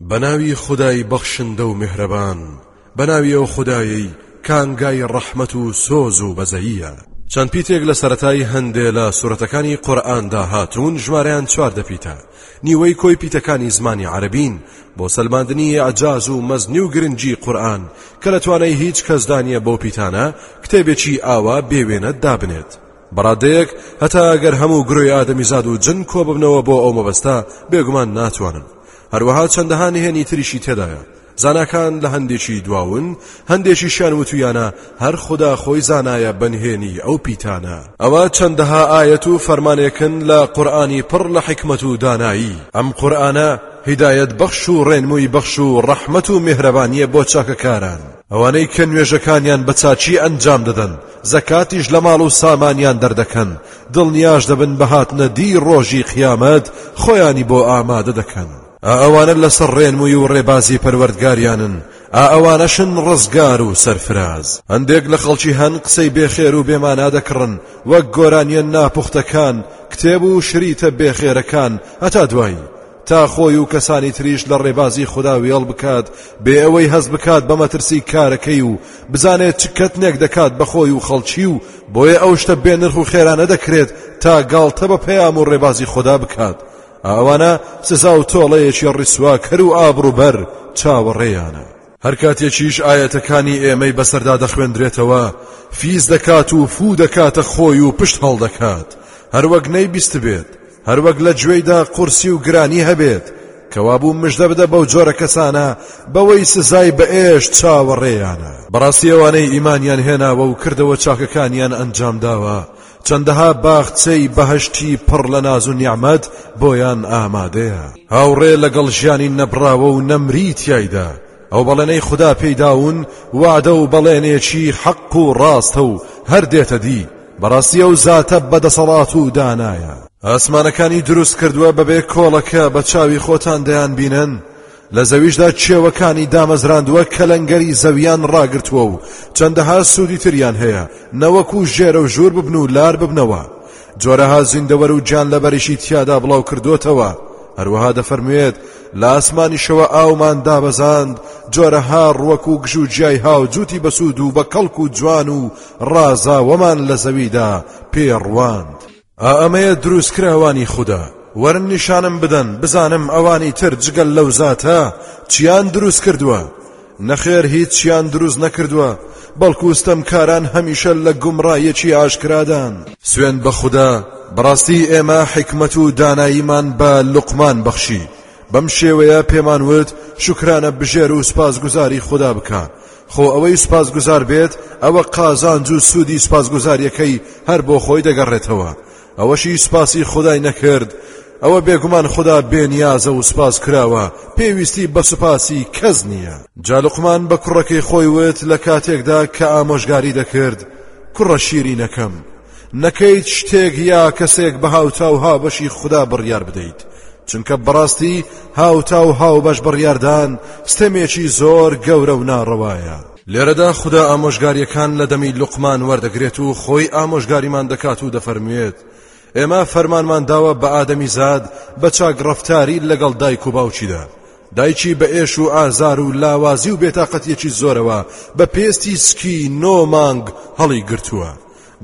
بەناوی خودای بەخشندە و میهرەبان بەناوی ئەو خودایەی کانگای ڕەحمەت و سۆز و بەزەییە. چەند پیتێک لە سەرەتای هەندێ لە سورەتەکانی قورئاندا هاتوون ژمارەیان چوار دە پیتە نیوەی کۆی پیتەکانی زمانی عەرەبین بۆ سەلماندنی ئیعجاز و مەزنی و گرنگی قورئان کە لە توانای هیچ کەسدا نیە بەو پیتانە کتێبێکی ئاوا بێ وێنە دابنێت بەڕادەیەک هەتا ئەگەر هەموو گرۆی ئادەمیزاد و جن کۆببنەوە بۆ ئەو مەبەستە بێگومان ناتوانن هەروەها چەندەها نهێنی تریشی تێدایە زاناکان لە هەندێکی دواون هەندێکی شان وتویانە هەر خدا خۆی زانایە بەنهێنی ئەو پیتانە ئەوە چەندەها ئاەت و فەرمانێکن لە قورآانی پڕ لە حکمت و دانایی ئەم قورآانە هیدایەت بەخش و ڕێنمووی بەخش و ڕەحمەت و میهرەبانیە بۆ چاکەکاران ئەوانەی کە نوێژەکانیان بە چاکی ئەنجام دەدەن، زەکاتیش لە ماڵ و سامانیان دەردەکەن، دڵنیاش دەبن بە هاتنە دی ڕۆژی قیامەت خۆیانی بۆ ئامادە دەکەن. ئا ئەوانە لەسەر ڕێنمووی و ڕێبازی پەروەردگاریانن، ئا ئەوانەشن ڕزگار و سەرفراز. هەندێک لە خەڵکی هەن قسەی بێ خێر و بێ مانا دەکڕن، وەک گۆرانییە ناپوختەکان، کتێب و شریتە بێ خێرەکان. هەتا دوایی. تا خۆی و کەسانی تریش لە ڕێبازی خودا وێڵ بکات بێ ئەوەی هەست بکات بە مەترسی کارەکەی و بزانێت چ کەتنێک دەکات بە خۆی و خەڵکی و بۆیە ئەو شتە بێ نرخ و خێرانە دەکرێت تا گاڵتە بە پەیام و ڕێبازی خودا بکات ئەوانە سزا و تۆڵەیەکی ڕیسواکەر و ئابڕوبەر چاوەڕێیانە هەر کاتێکیش ئایەتەکانی ئێمەی بەسەردا دەخوێندرێتەوە فیز دەکات و فوو دەکاتە خۆی و پشت هەڵدەکات هەروەک نەیبیستبێت هەروەک لە گوێیدا قورسی و گرانی هەبێت کەوابوو مژدە بدە بەو جۆرە کەسانە بەوەی سزای بە ئێش چاوەڕێیانە بەڕاستی ئەوانەی ئیمانیان هێناوە و کردەوە چاکەکانیان ئەنجام داوە چەندەها باخچەی بەهەشتی پڕ لە ناز و نیعمەت بۆیان ئامادەیە، هاوڕێ لەگەڵ ژیانی نەبڕاوە و نەمری تیایدا، ئەو بەڵێنەی خودا پێیداون وەعدە و بەڵێنێکی حەق و ڕاستە و هەر دێتە دی، بەڕاستی ئەو زاتە بەدەسەڵات و دانایە. ئاسمانەکانی دروست کردووە بەبێ کۆڵەکە بە چاوی خۆتان دەیانبینن، لە زەویشدا کێوەکانی دامەزراندووە کە لەنگەری زەویان ڕاگرتووە و چەندەها سوودی تریان هەیە نەوەکو ژێرە و ژوور ببن و لار ببنەوە جۆرەها زیندەوەر و گیان لەبەریشی تیادا بڵاو کردوتەوە هەروەها دەفەرموێت لە ئاسمانیشەوە ئاومان دابەزاند جۆرەها ڕوەک و گژ و جیای هاو جووتی بەسوود و بە کەڵک و جوان و ڕازاوەمان لە زەویدا پێڕواند ئا ئەمەیە دروستکراوانی خودا؟ وەرن نیشانم بدەن بزانم ئەوانی تر جگەل لەو زاتە چیان دروست کردووە نەخێر هیچیان دروست نەکردووە بەڵکو ستەمکاران هەمیشە لە گومڕایەکی ئاشکرادان سوێن بە خودا بەڕاستی ئێمە حکمت و داناییمان بە لوقمان بەخشی بەم شێوەیە پێمان وت شکرانە بژێر و سوپاسگوزاری خودا بکە خۆ ئەوەی سوپاسگوزار بێت ئەوە قازانج و سوودی سوپاسگوزاریەکەی هەر بۆ خۆی دەگەڕێتەوە ئەوەشی سوپاسی خدای نەکرد ئەوە بێگومان خدا بێنیازە و سوپاس کراوە پێویستی بە سوپاسی کەس نییە جالقمان بە کوڕەکەی خۆی وت لە کاتێکدا کە ئامۆژگاری دەکرد کوڕە شیرینەکەم نەکەیت شتێک یا کەسێک بە هاوتا و هاوبەشی خوددا بڕیار بدەیت چونکە بەڕاستی هاوتا و هاوبەش بڕیاردان ستەمێکی زۆر گەورە و ناڕەوایە لێرەدا خوددا ئامۆژگاریەکان لە دەمی لقمان وەردەگرێت و خۆی ئامۆژگاریمان دەکات و دەفەرموێت ئێمە فەرمانمان داوە بە ئادەمی زاد بە چاک ڕفتاری لەگەڵ دایک و باوچیدا دایکی بە ئێش و ئازار و لاوازی و بێتاقەتیەکی زۆرەوە بە پێستی سکی نۆ مانگ هەڵی گرتووە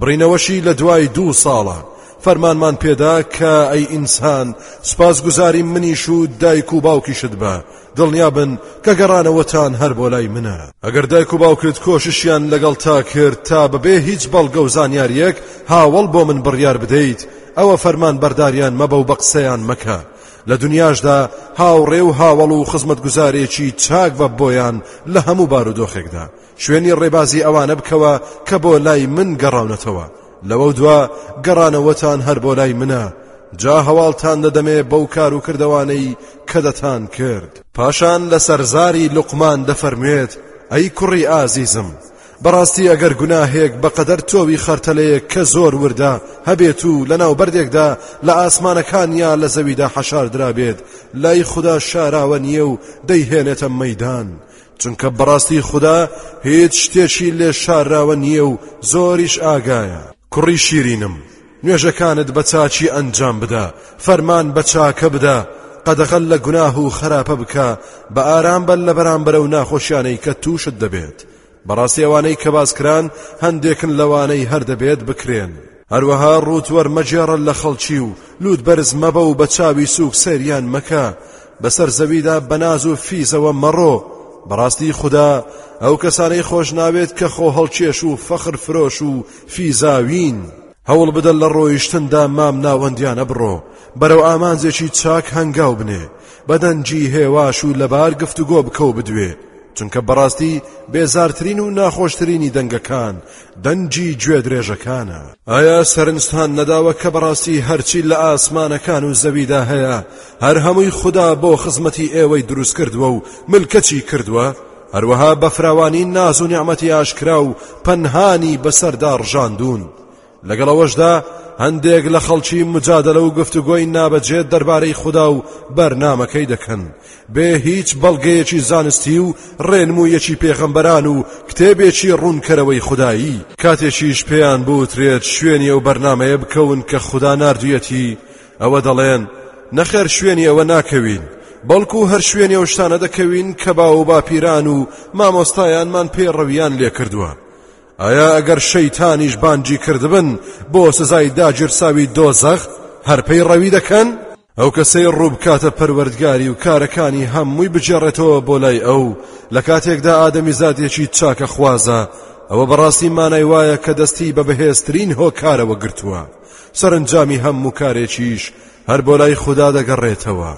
بڕینەوەشی لە دوای دوو ساڵە فەرمانمان پێدا کە ئەی ئینسان سوپاسگوزاری منیش و دایک و باوکیشت بە دڵنیا بن کە گەڕانەوەتان هەر بۆ لای منە ئەگەر دایک و باوکت کۆششیان لەگەڵ تا کرد تا بەبێ هیچ بەڵگە و زانیاریەک هاوڵ بۆ من بڕیار بدەیت ئەوە فەرمان بەرداریان مەبە و بە قسەیان مەکە لە دنیاشدا هاوڕێ و هاوڵ و خزمەتگوزارێکی چاک بە بۆیان لە هەموو بارودۆخێکدا شوێنی ڕێبازی ئەوانە بکەوە کە بۆ لای من گەڕاونەتەوە لەوە دوا گەڕانەوەتان هەر بۆ لای منە جا هەواڵتان دەدەمێ بەو کار و کردەوانەی کە دەتان کرد پاشان لە سەرزاری لوقمان دەفەرموێت ئەی کوڕی ئازیزم بەڕاستی ئەگەر گوناهێک بەقەدەر تۆوی خەرتەلەیەک کە زۆر وردە هەبێت و لەناو بەردێکدا لە ئاسمانەکان یا لە زەویدا حەشار درابێت لای خدا شاراوە نییە و دەیهێنێتە مەدان چونکە بەڕاستی خودا هیچ شتێکی لێ شاراوە نییە و زۆریش ئاگایە کوڕی شیرینم نوێژەکانت بە چاچی ئەنجام بدە فەرمان بە چاکە بدە قەدەغەل لە گوناه و خراپە بکە بە ئارام بەر لە بەرامبەرە و ناخۆشیانەی کە تووشت دەبێت بەڕاستی ئەوانەی کە باسکران هەندێکن لەوانەی هەر دەبێت بکرێن هەروەها ڕووت وەرمەگێڕە لە خەڵکی و لووت بەرز مەبە و بە چاوی سووک سەیریان مەکە بەسەر زەویدا بەناز و فیزەوە مەڕۆ بەڕاستی خوددا ئەو کەسانەی خۆش ناوێت کە خۆ هەڵکێش و فەخر فرۆش و فیزاوین هەوڵ بدە لە ڕۆیشتندا مام ناوەندیانە بڕۆ بەرەو ئامانجێکی چاک هەنگاو بنێ بەدەنجی هێواش و لەبار گفتوگۆ بکەو بدوێ چونکە بەڕاستی بێزارترین و ناخۆشترینی دەنگەکان دەنگی گوێ درێژەکانە ئایا سەرنجتان نەداوە کە بەڕاستی هەرچی لە ئاسمانەکان و زەویدا هەیە هەر هەمووی خوددا بۆ خزمەتی ئێوەی دروست کردووە و ملکەچی کردووە هەروەها بە فراوانی ناز و نیعممەتی ئاشکرا و پەنهانی بەسەردا ڕژاندون لەگەڵەوەشدا هەندێک لە خەڵکی مجادلە و گفتوگۆی نابەجێت دەربارەی خوددا و بەرنمەکەی دەکەن بێ هیچ بەڵگەیەکی زانستی و ڕێنموویەکی پێغەمبەران و کتێبێکی ڕوونکەرەوەی خودایی. کاتێکیش پێیان بوترێت شوێنی ئەو بەرنامەیە بکەون کە خودا ناردویەتی، ئەوە دەڵێن، نەخێر شوێنی ئەوە ناکەوین، بەڵکو هەر شوێنی ئەو شتانە دەکەوین کە باووباپیران و مامۆستایانمان پەیڕەویان لێکردووە. ئایا ئەگەر شەیتانیش بانگی کردبن بۆ سزای داگیرساوی دۆزەخ هەر پەیڕەوی دەکەن؟ ئەو کەسەی ڕووبکاتە پەروەردگاری و کارەکانی هەمووی بگێڕێتەوە بۆ لای ئەو لە کاتێکدا ئادەمیزادێکی چاکە خوازە ئەوە بەڕاستی مانای وایە کە دەستی بە بەهێزترین هۆکارەوە گرتووە سەرنجامی هەموو کارێکیش هەر بۆ لای خوددا دەگەڕێتەوە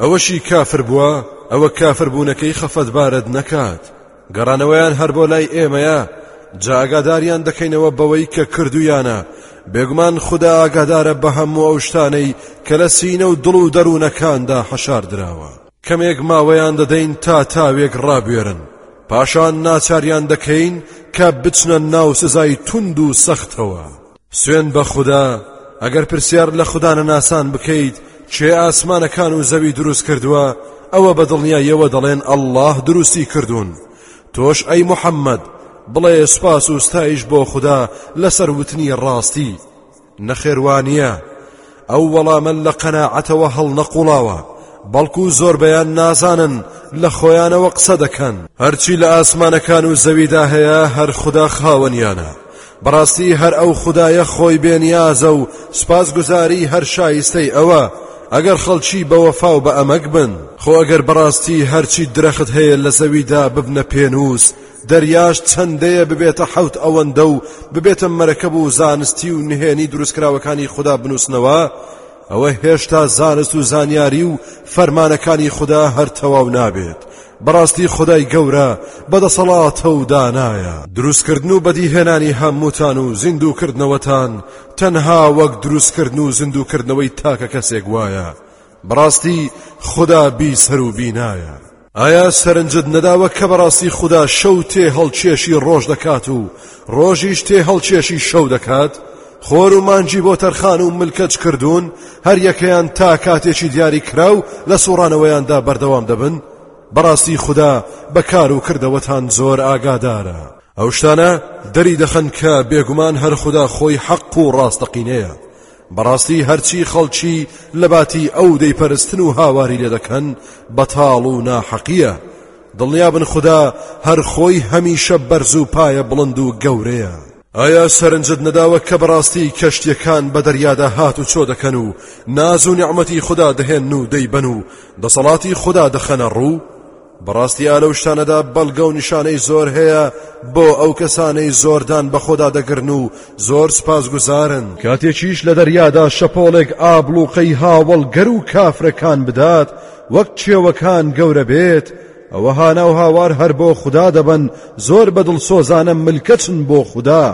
ئەوەشی کافر بووە ئەوە کافربوونەکەی خەفەتبارەت نەکات گەڕانەوەیان هەر بۆ لای ئێمەیە جا ئاگاداریان دەکەینەوە بەوەی کە کردویانە بێگومان خدا ئاگادارە بە هەموو ئەو شتانەی کە لە سینە و دڵ و دەروونەکاندا حەشار دراوە کەمێک ماوەیان دەدەین تا تاوێک ڕابێرن پاشان ناچاریان دەکەین کە بچنە ناو سزای توند و سەختەوە. سوێن بە خودا ئەگەر پرسیار لە خودا نەناسان بکەیت چێ ئاسمانەکان و زەوی دروست کردووە ئەوە بە دڵنیایەوە دەڵێن ئەلله دروستی کردوون تۆش ئەی محەممەد بڵێ سوپاس و ستایش بۆ خودا لەسەر وتنی ڕاستی نەخێوانە ئەو وەڵامە لە قەناعەتەوە هەڵنەقوڵاوە بەڵکو زۆربەیان نازانن لە خۆیانەوە قسە دەکەن هەرچی لە ئاسمانەکان و زەویدا هەیە هەر خدا خاوەنیانە بەڕاستی هەر ئەو خدایە خۆی بێنیازە و سپاس گوزاری هەر شایستەی ئەوە ئەگەر خەڵکی بەوەفا و بە ئەمەک بن خۆ ئەگەر بەڕاستی هەرچی درەخت هەیە لە زەویدا ببنە پێنووس دەریاش چەند دەیە ببێتە حەوت ئەوەندە و ببێتە مەرەکەب و زانستی و نهێنی دروستکراوەکانی خوددا بنووسنەوە ئەوە هێشتا زانست و زانیاری و فەرمانەکانی خوددا هەر تەواو نابێت بەڕاستی خدای گەورە بەدەسەڵاتە و دانایە دروستکردن و بەدیهێنانی هەمووتان و زیندووکردنەوەتان تەنها وەک دروستکردن و زیندووکردنەوەی تاکە کەسێک وایە بەڕاستی خودا بیسەر و بینایە. ئایا سەرنجت نەداوە کە بەڕاستی خودا شەو تێ هەڵکێشی ڕۆژ دەکات و ڕۆژیش تێ هەڵکێشی شەو دەکات؟ خۆر و مانگی بۆ تەرخان و ملکەچ کردوون هەر یەکەیان تا کاتێکی دیاری کراو لە سوڕانەوەیاندا بەردەوام دەبن بەڕاستی خوددا بەکار و کردەوەتان زۆر ئاگادارە ئەو شتانە دەری دەخەن کە بێگومان هەر خوددا خۆی حەق و ڕاستەقینەیە بەڕاستی هەرچی خەڵکی لەباتی ئەو دەیپەرستن و هاواری لێ دەکەن بەتاڵ و ناحەقیە دڵنیابن خوددا هەر خۆی هەمیشە بەرز و پایە بڵند و گەورەیە ئایا سەرنجت نەداوە کە بەڕاستی کەشتیەکان بە دەریادا هات و چۆ دەکەن و ناز و نیعمەتی خوددا دەهێن و دەیبەن و دەسەڵاتی خوددا دەخەنە ڕوو بەڕاستی ئالەو شتانەدا بەڵگە و نیشانەی زۆر هەیە بۆ ئەو کەسانەی زۆردان بەخۆدا دەگرن و زۆر سپاسگوزارن کاتێکیش لە دەریادا شەپۆڵێک ئابلوقەی هاوەڵگەر و کافرەکان بدات وەک چێوەکان گەورە بێت ئەوە هانا و هاوار هەر بۆ خوددا دەبن زۆر بەدڵ سۆزانە ملکەچن بۆ خوددا.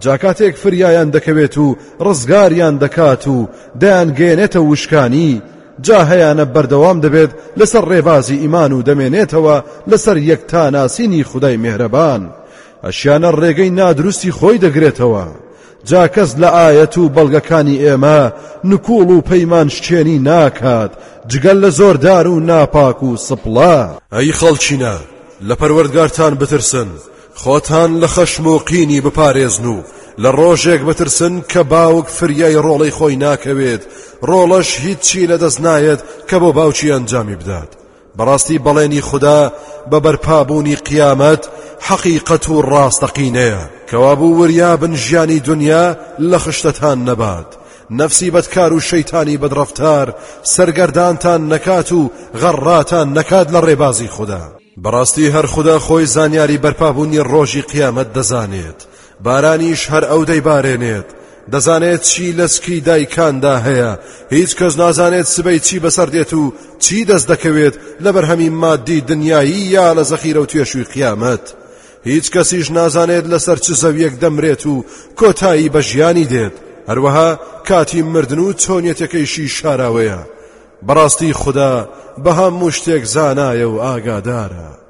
جا کاتێک فریایان دەکەوێت و ڕزگاریان دەکات و دەیانگەیەنێتە وشکانی جا هەیانە بەردەوام دەبێت لەسەر ڕێبازی ئیمان و دەمێنێتەوە لەسەر یەکتاناسینی خودای مێهرەبان ئەشیانە ڕێگەی نادروستی خۆی دەگرێتەوە جا کەس لە ئاەت و بەڵگەکانی ئێمە نکوڵ و پەیمان شچێنی ناکات جگەل لە زۆردار و ناپاک و سپڵە ئەی خەڵچینە لە پەروەردگارتان بترسن خۆتان لە خەشم و قینی بپارێزن و لە ڕۆژێک بترسن کە باوک فریای ڕۆڵەی خۆی ناکەوێت ڕۆڵەش هیچی لەدەست نایەت کە بۆ باوکی ئەنجامی بدات بەڕاستی بەڵێنی خوددا بە بەرپابوونی قیامەت حەقیقەت و ڕاستەقینەیە کەوابوو وریابن ژیانی دنیا لە خشتەتان نەبات نەفسی بەدکار و شەیتانی بەدڕفتار سەرگەردانتان نەکات و غەڕاتان نەکات لە ڕێبازی خوددا بەڕاستی هەر خودا خۆی زانیاری بەرپابوونی ڕۆژی قیامەت دەزانێت بارانیش هەر ئەو دەیبارێنێت دەزانێت چی لە سکی دایکاندا هەیە هیچ کەس نازانێت سبەی چی بەسەر دێت و چی دەست دەکەوێت لە بەرهەمی مادی دنیایی یا لە زەخیرە و توێشوی قیامەت هیچ کەسیش نازانێت لەسەر چ زەویەک دەمرێت و کۆتایی بە ژیانی دێت هەروەها کاتی مردن و چۆنیەتەکەیشی شاراوەیە بەڕاستی خودا بە هەموو شتێک زانایە و ئاگادارە.